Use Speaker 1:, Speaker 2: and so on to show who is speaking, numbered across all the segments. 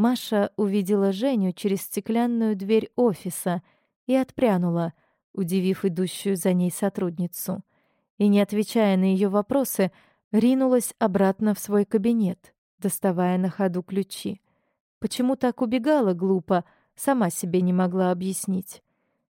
Speaker 1: Маша увидела Женю через стеклянную дверь офиса и отпрянула, удивив идущую за ней сотрудницу. И, не отвечая на ее вопросы, ринулась обратно в свой кабинет, доставая на ходу ключи. Почему так убегала глупо, сама себе не могла объяснить.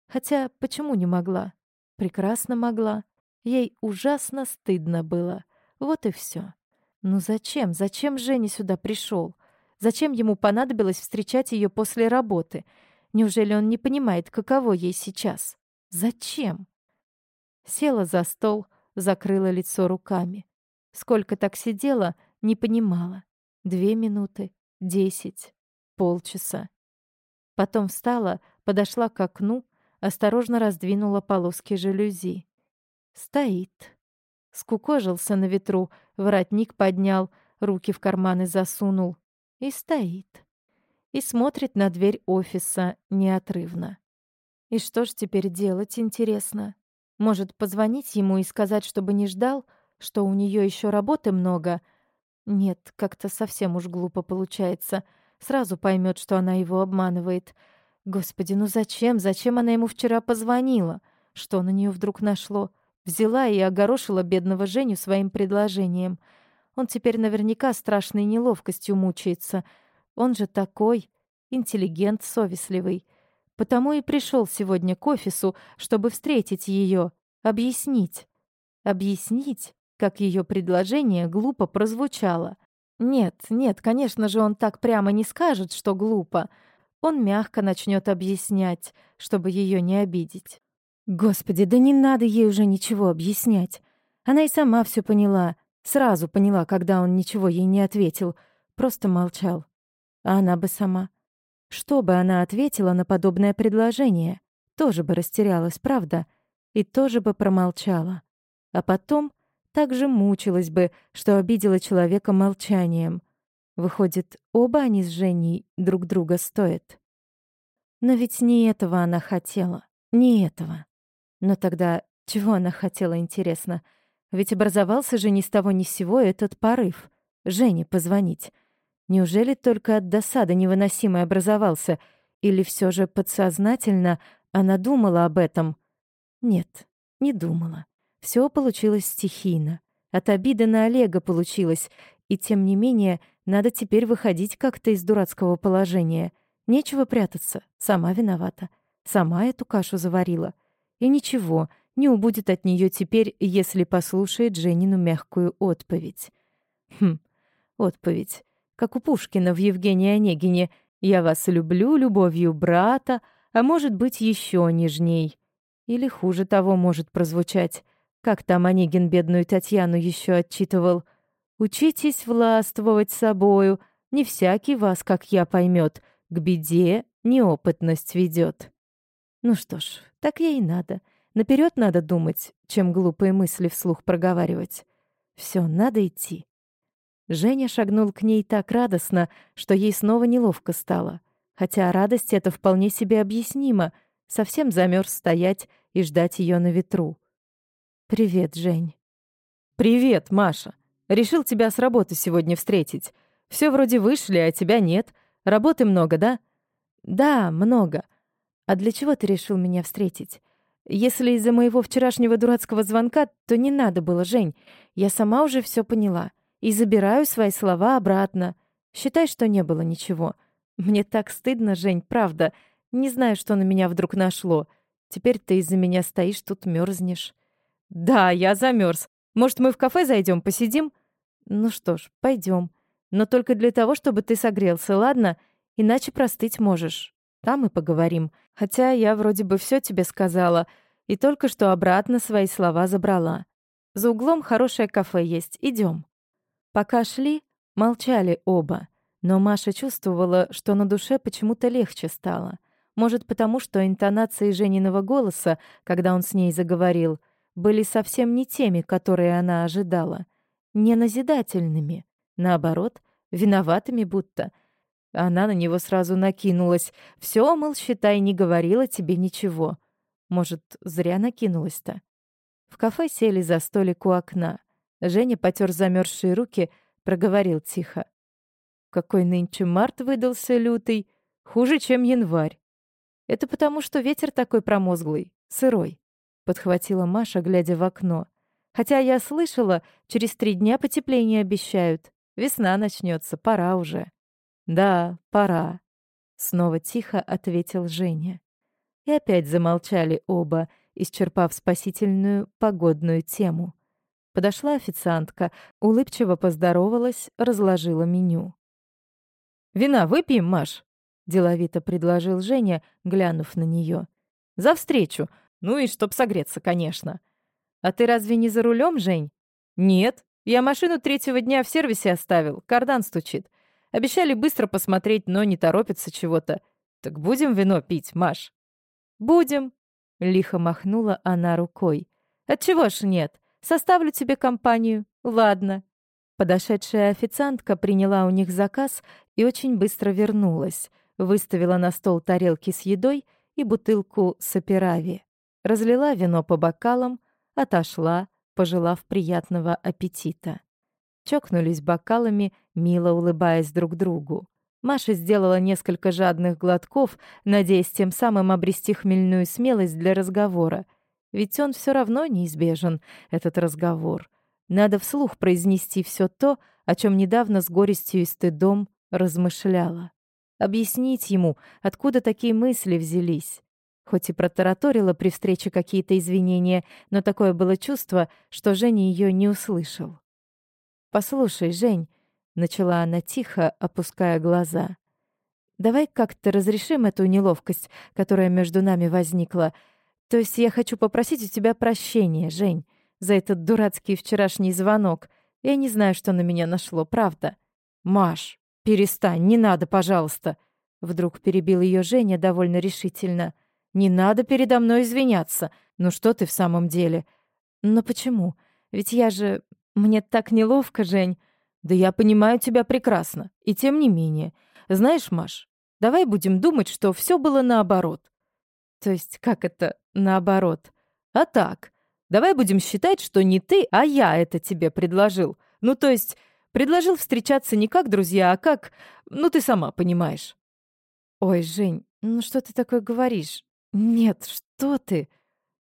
Speaker 1: Хотя почему не могла? Прекрасно могла. Ей ужасно стыдно было. Вот и все. Ну зачем? Зачем Женя сюда пришел? Зачем ему понадобилось встречать ее после работы? Неужели он не понимает, каково ей сейчас? Зачем? Села за стол, закрыла лицо руками. Сколько так сидела, не понимала. Две минуты, десять, полчаса. Потом встала, подошла к окну, осторожно раздвинула полоски жалюзи. Стоит. Скукожился на ветру, воротник поднял, руки в карманы засунул. И стоит. И смотрит на дверь офиса неотрывно. И что ж теперь делать, интересно? Может, позвонить ему и сказать, чтобы не ждал, что у нее еще работы много? Нет, как-то совсем уж глупо получается. Сразу поймет, что она его обманывает. Господи, ну зачем? Зачем она ему вчера позвонила? Что на нее вдруг нашло? Взяла и огорошила бедного Женю своим предложением. Он теперь наверняка страшной неловкостью мучается. Он же такой, интеллигент совестливый. Потому и пришел сегодня к офису, чтобы встретить ее, объяснить. Объяснить, как ее предложение глупо прозвучало. Нет, нет, конечно же, он так прямо не скажет, что глупо. Он мягко начнет объяснять, чтобы ее не обидеть. Господи, да не надо ей уже ничего объяснять. Она и сама все поняла. Сразу поняла, когда он ничего ей не ответил. Просто молчал. А она бы сама. Что бы она ответила на подобное предложение? Тоже бы растерялась, правда? И тоже бы промолчала. А потом также мучилась бы, что обидела человека молчанием. Выходит, оба они с Женей друг друга стоят. Но ведь не этого она хотела. Не этого. Но тогда чего она хотела, интересно? Ведь образовался же ни с того ни с сего этот порыв. Жене позвонить. Неужели только от досады невыносимой образовался? Или все же подсознательно она думала об этом? Нет, не думала. Все получилось стихийно. От обиды на Олега получилось. И тем не менее, надо теперь выходить как-то из дурацкого положения. Нечего прятаться. Сама виновата. Сама эту кашу заварила. И ничего, не убудет от нее теперь, если послушает Женину мягкую отповедь. Хм, отповедь. Как у Пушкина в Евгении Онегине «Я вас люблю любовью брата», а может быть, еще нежней. Или хуже того может прозвучать. Как там Онегин бедную Татьяну еще отчитывал. «Учитесь властвовать собою, не всякий вас, как я, поймет, к беде неопытность ведет». Ну что ж, так ей и надо. Наперед надо думать, чем глупые мысли вслух проговаривать. Все, надо идти. Женя шагнул к ней так радостно, что ей снова неловко стало. Хотя радость это вполне себе объяснимо. Совсем замерз стоять и ждать ее на ветру. «Привет, Жень».
Speaker 2: «Привет, Маша. Решил тебя с работы сегодня встретить. Все вроде вышли, а тебя нет. Работы много, да?»
Speaker 1: «Да, много. А для чего ты решил меня встретить? Если из-за моего вчерашнего дурацкого звонка, то не надо было, Жень. Я сама уже все поняла. И забираю свои слова обратно. Считай, что не было ничего. Мне так стыдно, Жень, правда. Не знаю, что на меня вдруг нашло. Теперь ты из-за меня стоишь тут мерзнешь.
Speaker 2: Да, я замерз. Может, мы в кафе зайдем, посидим?
Speaker 1: Ну что ж, пойдем. Но только для того, чтобы ты согрелся, ладно? Иначе простыть можешь. Там и поговорим. Хотя я вроде бы все тебе сказала, и только что обратно свои слова забрала. За углом хорошее кафе есть, идем. Пока шли, молчали оба. Но Маша чувствовала, что на душе почему-то легче стало. Может, потому что интонации Жениного голоса, когда он с ней заговорил, были совсем не теми, которые она ожидала. Не назидательными. Наоборот, виноватыми будто — она на него сразу накинулась. Все, мол, считай, не говорила тебе ничего. Может, зря накинулась-то? В кафе сели за столик у окна. Женя потер замерзшие руки, проговорил тихо.
Speaker 2: Какой нынче март выдался лютый, хуже, чем январь. Это потому, что ветер такой промозглый, сырой, подхватила Маша, глядя в окно. Хотя я слышала, через три дня потепление обещают. Весна начнется, пора уже. Да, пора. Снова тихо ответил Женя. И опять замолчали оба, исчерпав спасительную погодную тему. Подошла официантка, улыбчиво поздоровалась, разложила меню. «Вина выпьем, Маш?» — деловито предложил Женя, глянув на нее. «За встречу. Ну и чтоб согреться, конечно». «А ты разве не за рулем, Жень?» «Нет. Я машину третьего дня в сервисе оставил. Кардан стучит. Обещали быстро посмотреть, но не торопится чего-то. Так будем вино пить, Маш?» «Будем», — лихо махнула она рукой. «Отчего ж нет? Составлю тебе компанию. Ладно». Подошедшая официантка приняла у них заказ и очень быстро вернулась. Выставила на стол тарелки с едой и бутылку саперави. Разлила вино по бокалам, отошла, пожелав приятного аппетита чокнулись бокалами, мило улыбаясь друг другу. Маша сделала несколько жадных глотков, надеясь тем самым обрести хмельную смелость для разговора. Ведь он все равно неизбежен, этот разговор. Надо вслух произнести все то, о чем недавно с горестью и стыдом размышляла. Объяснить ему, откуда такие мысли взялись. Хоть и протараторила при встрече какие-то извинения, но такое было чувство, что Женя ее не услышал. «Послушай, Жень», — начала она тихо, опуская глаза, «давай как-то разрешим эту неловкость, которая между нами возникла. То есть я хочу попросить у тебя прощения, Жень, за этот дурацкий вчерашний звонок. Я не знаю, что на меня нашло, правда». «Маш, перестань, не надо, пожалуйста», — вдруг перебил ее Женя довольно решительно. «Не надо передо мной извиняться. Ну что ты в самом деле?» «Но почему? Ведь я же... «Мне так неловко, Жень». «Да я понимаю тебя прекрасно. И тем не менее. Знаешь, Маш, давай будем думать, что все было наоборот». «То есть как это наоборот?» «А так. Давай будем считать, что не ты, а я это тебе предложил. Ну, то есть предложил встречаться не как друзья, а как... Ну, ты сама понимаешь». «Ой, Жень, ну что ты такое говоришь? Нет, что ты?»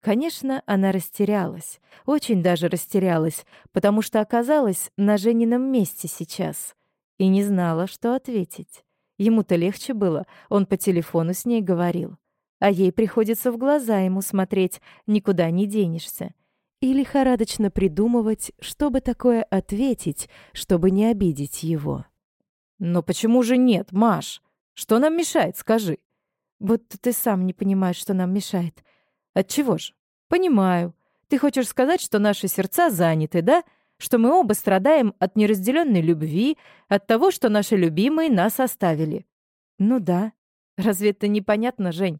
Speaker 2: Конечно, она растерялась, очень даже растерялась, потому что оказалась на Женином месте сейчас и не знала, что ответить. Ему-то легче было, он по телефону с ней говорил. А ей приходится в глаза ему смотреть, никуда не денешься. И лихорадочно придумывать, чтобы такое ответить, чтобы не обидеть его. «Но почему же нет, Маш? Что нам мешает, скажи?» «Будто ты сам не понимаешь, что нам мешает. Отчего же? Понимаю. Ты хочешь сказать, что наши сердца заняты, да? Что мы оба страдаем от неразделенной любви, от того, что наши любимые нас оставили. Ну да. Разве это непонятно, Жень?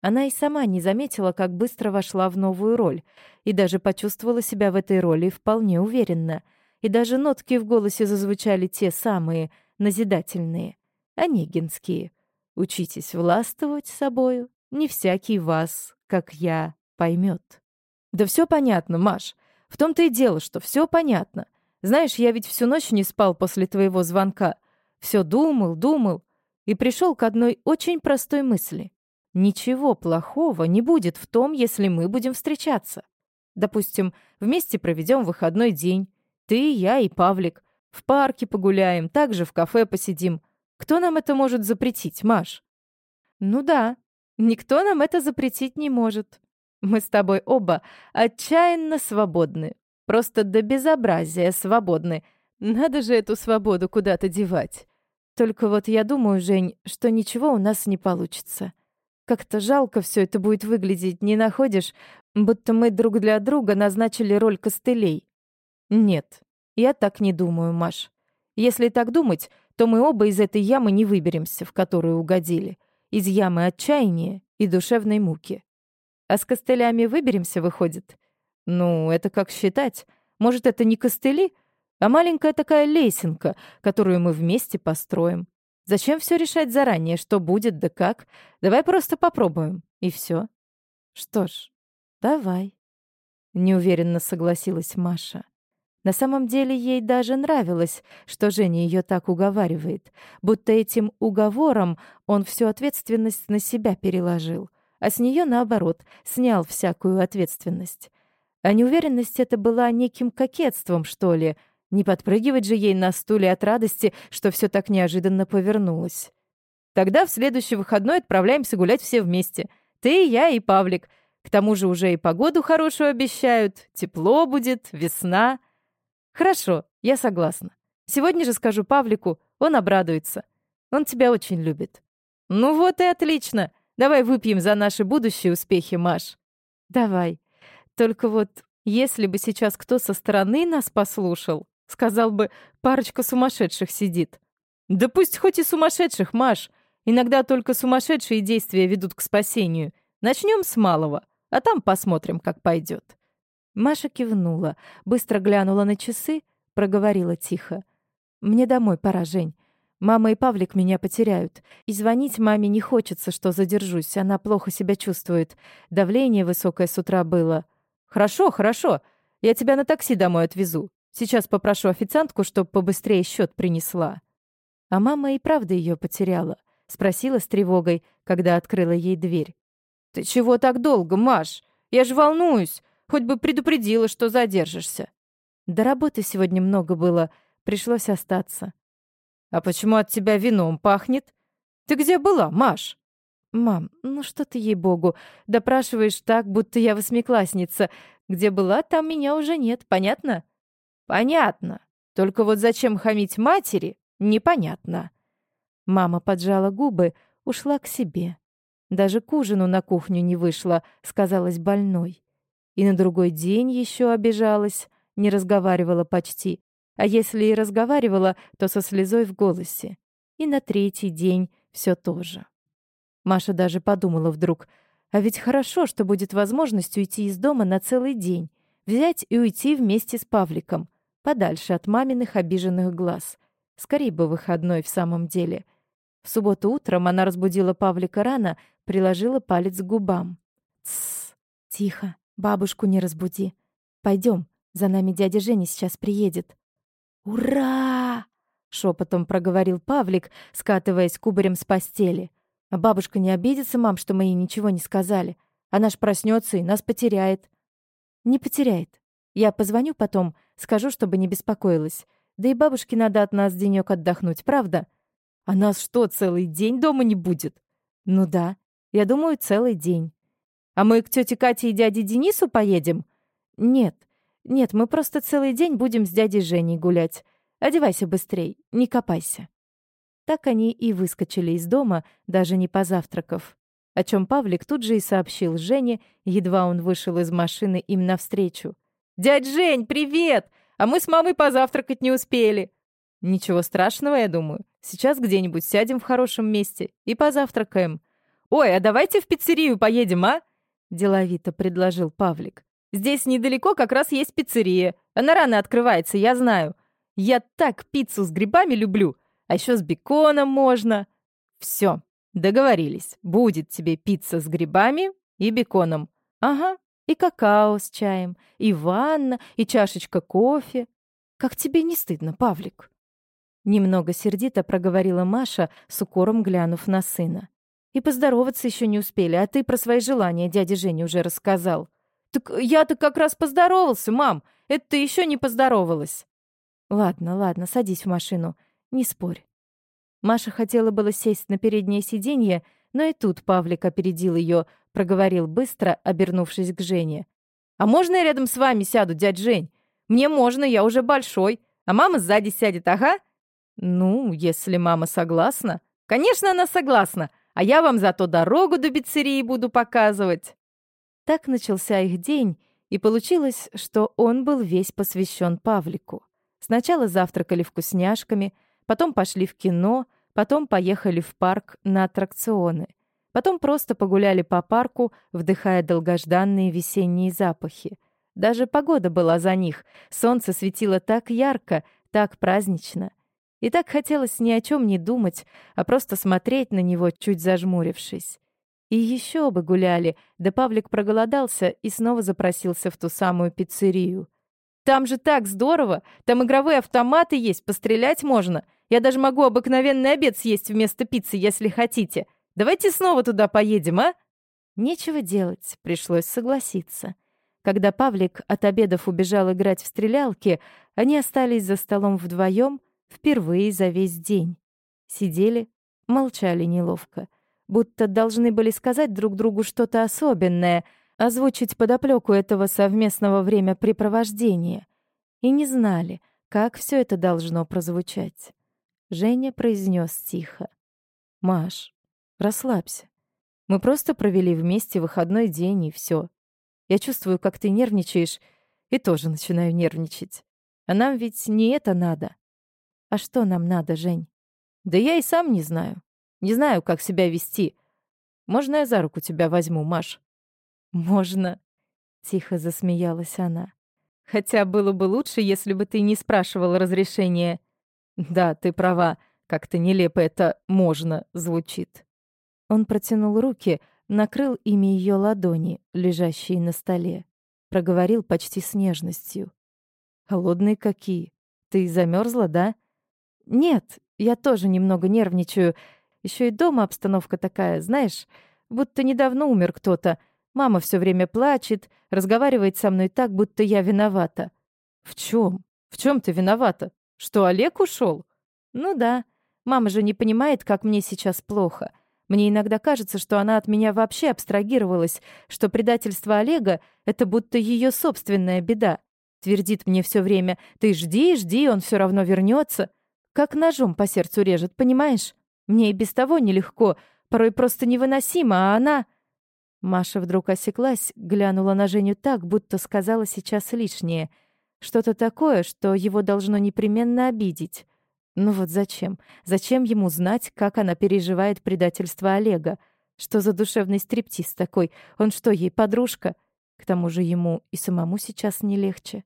Speaker 2: Она и сама не заметила, как быстро вошла в новую роль, и даже почувствовала себя в этой роли вполне уверенно. И даже нотки в голосе зазвучали те самые, назидательные, онегинские. «Учитесь властвовать собою, не всякий вас как я, поймет. Да все понятно, Маш. В том-то и дело, что все понятно. Знаешь, я ведь всю ночь не спал после твоего звонка. Все думал, думал. И пришел к одной очень простой мысли. Ничего плохого не будет в том, если мы будем встречаться. Допустим, вместе проведем выходной день. Ты, я и Павлик. В парке погуляем, также в кафе посидим. Кто нам это может запретить, Маш? Ну да, Никто нам это запретить не может. Мы с тобой оба отчаянно свободны. Просто до безобразия свободны. Надо же эту свободу куда-то девать. Только вот я думаю, Жень, что ничего у нас не получится. Как-то жалко все это будет выглядеть, не находишь? Будто мы друг для друга назначили роль костылей. Нет, я так не думаю, Маш. Если так думать, то мы оба из этой ямы не выберемся, в которую угодили из ямы отчаяния и душевной муки. А с костылями выберемся, выходит? Ну, это как считать? Может, это не костыли, а маленькая такая лесенка, которую мы вместе построим. Зачем все решать заранее, что будет да как? Давай просто попробуем, и все. Что ж, давай. Неуверенно согласилась Маша.
Speaker 1: На самом деле ей даже нравилось, что Женя ее так уговаривает, будто этим уговором он всю ответственность на себя переложил, а с нее, наоборот, снял всякую ответственность. А неуверенность это была неким кокетством, что ли, не подпрыгивать же ей на стуле от радости, что все так неожиданно повернулось. Тогда в следующий выходной отправляемся гулять все вместе. Ты, я и Павлик. К тому же уже и погоду хорошую обещают. Тепло будет, весна. Хорошо, я согласна. Сегодня же скажу Павлику, он обрадуется. Он тебя очень любит. Ну вот и отлично. Давай выпьем за наши будущие успехи, Маш. Давай. Только вот, если бы сейчас кто со стороны нас послушал, сказал бы, парочка сумасшедших сидит. Да пусть хоть и сумасшедших, Маш. Иногда только сумасшедшие действия ведут к спасению. Начнем с малого, а там посмотрим, как пойдет. Маша кивнула, быстро глянула на часы, проговорила тихо. «Мне домой пора, Жень. Мама и Павлик меня потеряют. И звонить маме не хочется, что задержусь. Она плохо себя чувствует. Давление высокое с утра было. Хорошо, хорошо. Я тебя на такси домой отвезу. Сейчас попрошу официантку, чтобы побыстрее счет принесла». А мама и правда ее потеряла. Спросила с тревогой, когда открыла ей дверь. «Ты чего так долго, Маш? Я же волнуюсь. Хоть бы предупредила, что задержишься. До работы сегодня много было, пришлось остаться. А почему от тебя вином пахнет? Ты где была, Маш? Мам, ну что ты, ей-богу, допрашиваешь так, будто я восьмиклассница. Где была, там меня уже нет, понятно? Понятно. Только вот зачем хамить матери, непонятно. Мама поджала губы, ушла к себе. Даже к ужину на кухню не вышла, сказалась больной. И на другой день еще обижалась, не разговаривала почти. А если и разговаривала, то со слезой в голосе. И на третий день все то же. Маша даже подумала вдруг, а ведь хорошо, что будет возможность уйти из дома на целый день, взять и уйти вместе с Павликом, подальше от маминых обиженных глаз. Скорее бы выходной в самом деле. В субботу утром она разбудила Павлика рано, приложила палец к губам. «Тссс, тихо, Бабушку не разбуди. Пойдем, за нами дядя Женя сейчас приедет. Ура! шепотом проговорил Павлик, скатываясь кубарем с постели. А бабушка не обидится, мам, что мы ей ничего не сказали. Она ж проснется и нас потеряет. Не потеряет. Я позвоню потом, скажу, чтобы не беспокоилась. Да и бабушке надо от нас денек отдохнуть, правда? А нас что, целый день дома не будет? Ну да, я думаю, целый день. А мы к тете Кате и дяде Денису поедем? Нет, нет, мы просто целый день будем с дядей Женей гулять. Одевайся быстрей, не копайся. Так они и выскочили из дома, даже не позавтракав. О чем Павлик тут же и сообщил Жене, едва он вышел из машины им навстречу. «Дядь Жень, привет! А мы с мамой позавтракать не успели!» «Ничего страшного, я думаю. Сейчас где-нибудь сядем в хорошем месте и позавтракаем. Ой, а давайте в пиццерию поедем, а? — деловито предложил Павлик. «Здесь недалеко как раз есть пиццерия. Она рано открывается, я знаю. Я так пиццу с грибами люблю. А еще с беконом можно». «Все, договорились. Будет тебе пицца с грибами и беконом. Ага, и какао с чаем, и ванна, и чашечка кофе. Как тебе не стыдно, Павлик?» Немного сердито проговорила Маша, с укором глянув на сына. И поздороваться еще не успели, а ты про свои желания дяде Жене уже рассказал. Так я-то как раз поздоровался, мам. Это ты еще не поздоровалась. Ладно, ладно, садись в машину. Не спорь. Маша хотела было сесть на переднее сиденье, но и тут Павлик опередил ее, проговорил быстро, обернувшись к Жене. «А можно я рядом с вами сяду, дядь Жень? Мне можно, я уже большой. А мама сзади сядет, ага?» «Ну, если мама согласна». «Конечно, она согласна а я вам зато дорогу до пиццерии буду показывать». Так начался их день, и получилось, что он был весь посвящен Павлику. Сначала завтракали вкусняшками, потом пошли в кино, потом поехали в парк на аттракционы. Потом просто погуляли по парку, вдыхая долгожданные весенние запахи. Даже погода была за них, солнце светило так ярко, так празднично. И так хотелось ни о чем не думать, а просто смотреть на него, чуть зажмурившись. И еще бы гуляли, да Павлик проголодался и снова запросился в ту самую пиццерию.
Speaker 2: Там же так здорово! Там игровые автоматы есть, пострелять можно. Я даже могу обыкновенный обед съесть вместо пиццы, если хотите. Давайте снова туда поедем, а?»
Speaker 1: Нечего делать, пришлось согласиться. Когда Павлик от обедов убежал играть в стрелялки, они остались за столом вдвоем впервые за весь день. Сидели, молчали неловко, будто должны были сказать друг другу что-то особенное, озвучить подоплеку этого совместного времяпрепровождения. И не знали, как все это должно прозвучать. Женя произнес тихо. «Маш, расслабься. Мы просто провели вместе выходной день, и все. Я чувствую, как ты нервничаешь, и тоже начинаю нервничать. А нам ведь не это надо. А что нам надо, Жень? Да я и сам не знаю. Не знаю, как себя вести. Можно я за руку тебя возьму, Маш?
Speaker 2: Можно. Тихо засмеялась она. Хотя было бы лучше, если бы ты не спрашивала разрешения. Да, ты права. Как-то нелепо это «можно» звучит.
Speaker 1: Он протянул руки, накрыл ими ее ладони, лежащие на столе. Проговорил почти с нежностью.
Speaker 2: «Холодные какие. Ты замерзла, да?»
Speaker 1: «Нет, я тоже немного нервничаю. Еще и дома обстановка такая, знаешь, будто недавно умер кто-то. Мама все время плачет, разговаривает со мной так, будто я виновата».
Speaker 2: «В чем? В чем ты виновата? Что, Олег ушел?
Speaker 1: «Ну да. Мама же не понимает, как мне сейчас плохо. Мне иногда кажется, что она от меня вообще абстрагировалась, что предательство Олега — это будто ее собственная беда. Твердит мне все время «ты жди, жди, он все равно вернется. Как ножом по сердцу режет, понимаешь? Мне и без того нелегко, порой просто невыносимо, а она... Маша вдруг осеклась, глянула на Женю так, будто сказала сейчас лишнее. Что-то такое, что его должно непременно обидеть. Ну вот зачем? Зачем ему знать, как она переживает предательство Олега? Что за душевный стриптиз такой? Он что, ей подружка? К тому же ему и самому сейчас не легче.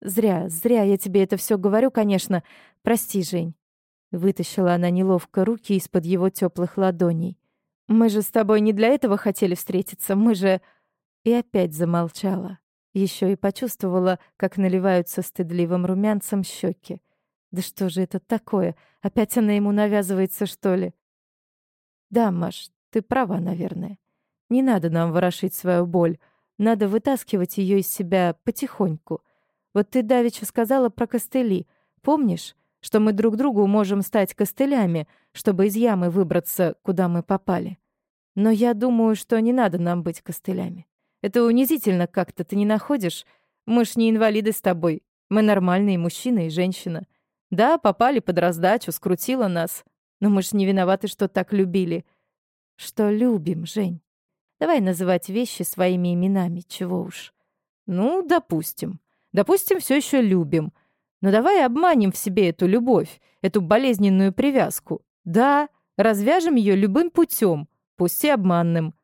Speaker 1: Зря, зря я тебе это все говорю, конечно. Прости, Жень. Вытащила она неловко руки из-под его теплых ладоней. Мы же с тобой не для этого хотели встретиться, мы же... И опять замолчала. Еще и почувствовала, как наливаются стыдливым румянцем щеки. Да что же это такое? Опять она ему навязывается, что ли? Да, Маш, ты права, наверное. Не надо нам ворошить свою боль. Надо вытаскивать ее из себя потихоньку. Вот ты давеча сказала про костыли. Помнишь, что мы друг другу можем стать костылями, чтобы из ямы выбраться, куда мы попали? Но я думаю, что не надо нам быть костылями. Это унизительно как-то, ты не находишь? Мы ж не инвалиды с тобой. Мы нормальные мужчина и женщина. Да, попали под раздачу, скрутила нас. Но мы ж не виноваты, что так любили. Что любим, Жень. Давай называть вещи своими именами, чего уж. Ну, допустим. Допустим, все еще любим. Но давай обманем в себе эту любовь, эту болезненную привязку. Да, развяжем ее любым путем, пусть и обманным.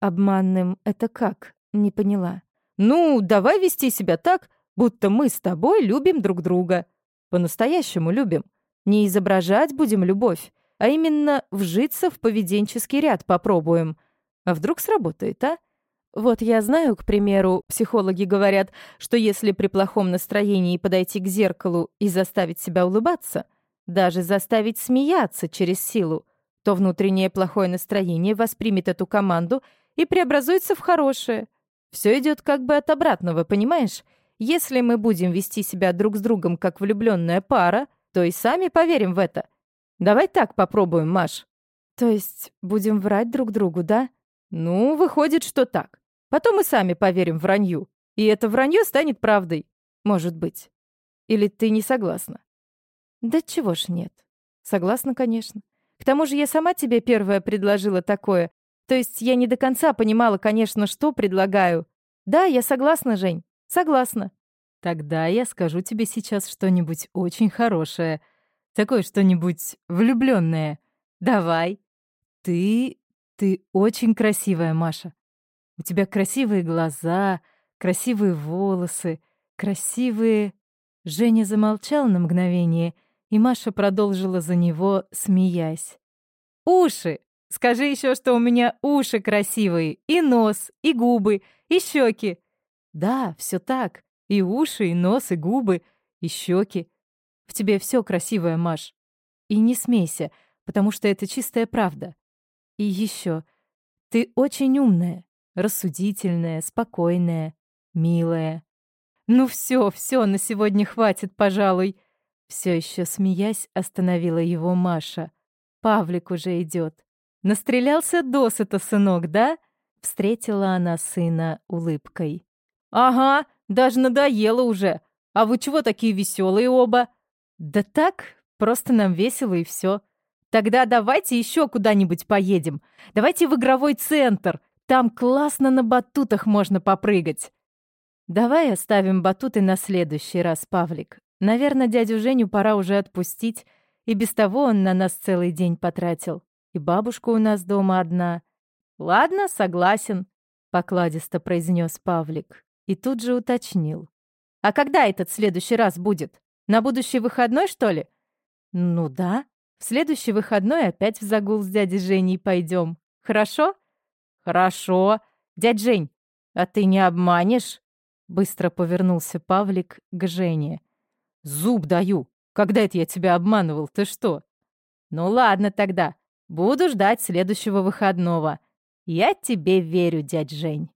Speaker 1: Обманным — это как? Не поняла. Ну, давай вести себя так, будто мы с тобой любим друг друга. По-настоящему любим. Не изображать будем любовь, а именно вжиться в поведенческий ряд попробуем. А вдруг сработает, а? Вот я знаю, к примеру, психологи говорят, что если при плохом настроении подойти к зеркалу и заставить себя улыбаться, даже заставить смеяться через силу, то внутреннее плохое настроение воспримет эту команду и преобразуется в хорошее. Все идет как бы от обратного, понимаешь? Если мы будем вести себя друг с другом как влюбленная пара, то и сами поверим в это. Давай так попробуем, Маш. То есть будем врать друг другу, да? Ну, выходит, что так. Потом мы сами поверим вранью. И это вранье станет правдой. Может быть. Или ты не согласна? Да чего ж нет. Согласна, конечно. К тому же я сама тебе первая предложила такое. То есть я не до конца понимала, конечно, что предлагаю. Да, я согласна, Жень. Согласна. Тогда я скажу тебе сейчас что-нибудь очень хорошее. Такое что-нибудь влюбленное. Давай. Ты... ты очень красивая, Маша. У тебя красивые глаза, красивые волосы, красивые... Женя замолчал на мгновение, и Маша продолжила за него, смеясь. «Уши! Скажи еще, что у меня уши красивые, и нос, и губы, и щеки. Да, все так.
Speaker 2: И уши, и нос, и губы, и щеки. В тебе все красивое, Маш. И не смейся, потому что это чистая правда. И еще, ты очень умная, рассудительная, спокойная, милая. Ну все, все, на сегодня хватит, пожалуй. Все еще смеясь, остановила его Маша. Павлик уже идет. Настрелялся досыта, сынок, да? Встретила она сына улыбкой. Ага, даже надоело уже. А вы чего такие веселые оба? Да так, просто нам весело и все. Тогда давайте еще куда-нибудь поедем. Давайте в игровой центр. Там классно на батутах можно попрыгать. Давай оставим батуты на следующий раз, Павлик. Наверное, дядю Женю пора уже отпустить. И без того он на нас целый день потратил. И бабушка у нас дома одна. Ладно, согласен, покладисто произнес Павлик. И тут же уточнил. А когда этот следующий раз будет? На будущий выходной, что ли? Ну да. В следующий выходной опять в загул с дядей Женей пойдем. Хорошо? Хорошо. Дядь Жень, а ты не обманешь? Быстро повернулся Павлик к Жене. Зуб даю. Когда это я тебя обманывал? Ты что? Ну ладно тогда. Буду ждать следующего выходного. Я тебе верю, дядь Жень.